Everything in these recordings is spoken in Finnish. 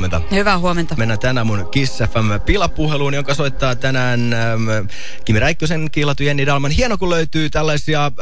huomenta. Hyvää huomenta. Mennään tänään mun Kiss FM pilapuheluun, jonka soittaa tänään äm, Kimi Räikkösen kiilatu Jenni Dalman. Hieno, kun löytyy tällaisia äm,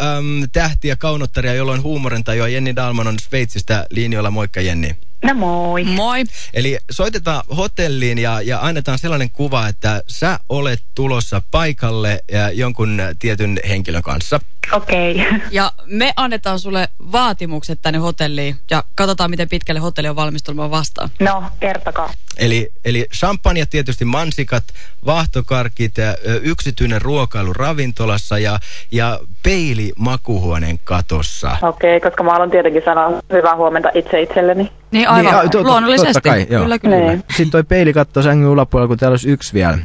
tähtiä, kaunottaria, jolloin huumorintajua. Jenni Dalman on Sveitsistä linjoilla. Moikka Jenni. No moi. Moi. Eli soitetaan hotelliin ja, ja annetaan sellainen kuva, että sä olet tulossa paikalle ja jonkun tietyn henkilön kanssa. Okei. Okay. Ja me annetaan sulle vaatimukset tänne hotelliin ja katsotaan, miten pitkälle hotelli on valmistelma vastaan. No, kertokaa. Eli, eli champagne, tietysti mansikat, vahtokarkit, yksityinen ruokailu ravintolassa ja, ja peili makuhuoneen katossa. Okei, okay, koska mä haluan tietenkin sanoa hyvää huomenta itse itselleni. Niin aivan, Niin, a- to- to- luonnollisesti. totta kai, joo. Kyllä, kyllä. Niin. Sitten toi peilikatto sängyn yläpuolella, kun täällä olisi yksi vielä.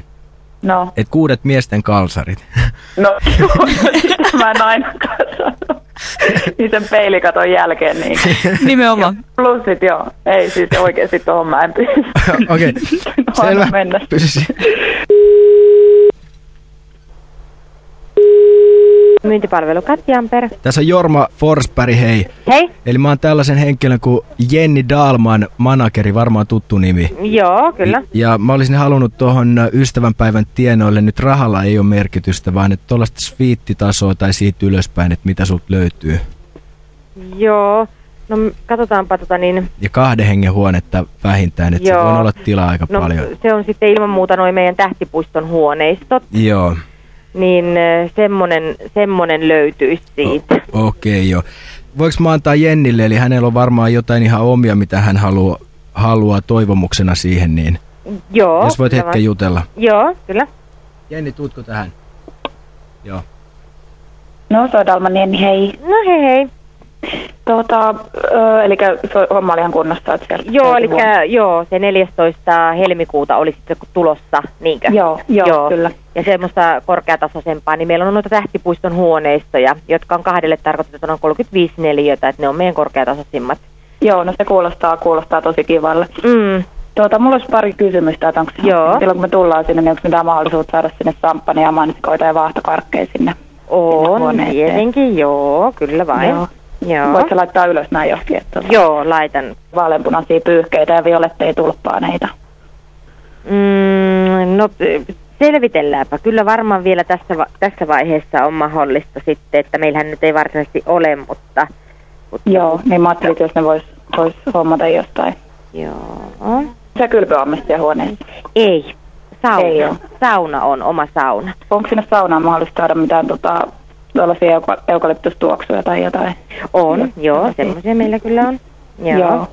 No, Et kuudet miesten kalsarit. no sitä mä en ainakaan sano. Niin sen peilikaton jälkeen niin. Nimenomaan. Plussit joo. Ei siis oikeesti tuohon mä en pysty. Okei, No, selvä. mennä. Pysy Myyntipalvelu Katja Amper. Tässä on Jorma Forsberg, hei. Hei. Eli mä oon tällaisen henkilön kuin Jenni Dalman, manageri, varmaan tuttu nimi. Joo, kyllä. Ja mä olisin halunnut tuohon ystävänpäivän tienoille, nyt rahalla ei ole merkitystä, vaan että tuollaista sviittitasoa tai siitä ylöspäin, että mitä sulta löytyy. Joo. No katsotaanpa tota niin. Ja kahden hengen huonetta vähintään, että se voi olla tilaa aika No paljon. se on sitten ilman muuta noin meidän tähtipuiston huoneistot. Joo, Niin semmonen, semmonen löytyisi siitä. okei okay, joo. Voinko mä antaa Jennille, eli hänellä on varmaan jotain ihan omia, mitä hän haluaa, haluaa toivomuksena siihen, niin Joo. jos voit kyllä hetken vaan. jutella. Joo, kyllä. Jenni, tuutko tähän? Joo. No, se on Dalman Jenni, hei. No hei hei. Tuota, ö, eli se homma oli ihan kunnossa, että siellä... Joo, eli joo, se 14. helmikuuta oli sitten tulossa, niinkö? Joo, joo, kyllä. Ja semmoista korkeatasoisempaa, niin meillä on noita tähtipuiston huoneistoja, jotka on kahdelle tarkoitettu noin 35 neliötä, että ne on meidän korkeatasoisimmat. Joo, no se kuulostaa, kuulostaa tosi kivalle. Mm. Tuota, mulla olisi pari kysymystä, että onko Joo. silloin kun me tullaan sinne, niin onko mitään mahdollisuutta saada sinne samppania, mansikoita ja vaahtokarkkeja sinne? On, tietenkin, joo, kyllä vain. Joo. Joo. Voitko laittaa ylös näin johonkin, että Joo, laitan. vaaleanpunaisia pyyhkeitä ja violetteja tulppaaneita. Mm, no selvitelläänpä. Kyllä varmaan vielä tässä, va- tässä vaiheessa on mahdollista sitten, että meillähän nyt ei varsinaisesti ole, mutta... mutta Joo, niin mä ajattelin, että jos ne vois, vois hommata jostain. Joo. Se kylpyammistia huoneessa. Ei. Sauna. Ei. Sauna on oma sauna. Onko sinne saunaan mahdollista saada mitään tota, tuollaisia euka- eukalyptustuoksuja tai jotain? On, Joo. joo, Okei. semmoisia meillä kyllä on. Joo. Joo.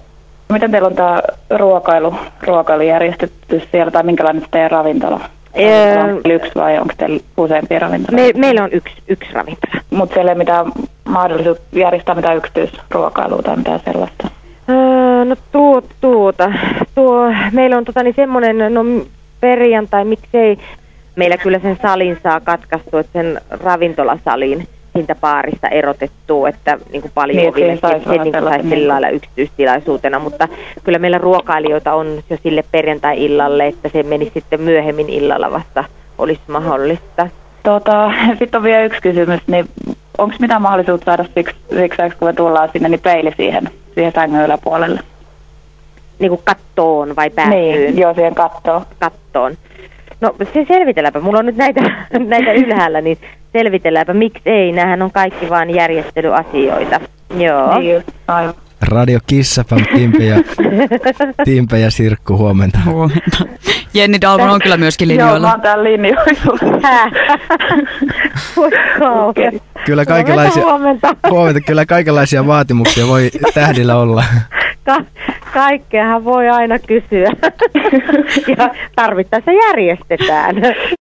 Miten teillä on tämä ruokailu, ruokailu järjestetty siellä tai minkälainen se teidän ravintola? Öö, Onko yksi vai onko teillä useampia ravintoloita? Me, meillä on yksi, yksi ravintola. Mutta siellä ei mitään mahdollisuutta järjestää mitään yksityisruokailua tai mitään sellaista. Öö, no tuo, tuota, tuo, meillä on tota niin semmoinen, no perjantai, miksei, meillä kyllä sen salin saa katkaistu, että sen ravintolasalin siitä baarista erotettu, että niin kuin paljon Niin, oville, olla se niin saisi sillä lailla yksityistilaisuutena, mutta kyllä meillä ruokailijoita on jo sille perjantai-illalle, että se menisi sitten myöhemmin illalla vasta olisi mahdollista. Tota, Sitten on vielä yksi kysymys, niin onko mitään mahdollisuutta saada siksi, siksi kun me tullaan sinne, niin peili siihen, siihen sängyn yläpuolelle? Niin kuin kattoon vai päätyyn? Niin, joo, siihen kattoon. kattoon. No se selvitelläpä, mulla on nyt näitä, näitä ylhäällä, niin selvitelläpä, miksi ei, nämähän on kaikki vaan järjestelyasioita. Joo. Niin, aivan. Radio Kiss FM, Timpe ja, Timpe ja Sirkku, huomenta. Huomenta. Jenni Dalman on kyllä myöskin Joo, mä linjoilla. oon täällä linjoilla. Kyllä kaikenlaisia, Huomenta, huomenta. huomenta, kyllä kaikenlaisia vaatimuksia voi tähdillä olla. Ka- kaikkeahan voi aina kysyä. ja tarvittaessa järjestetään.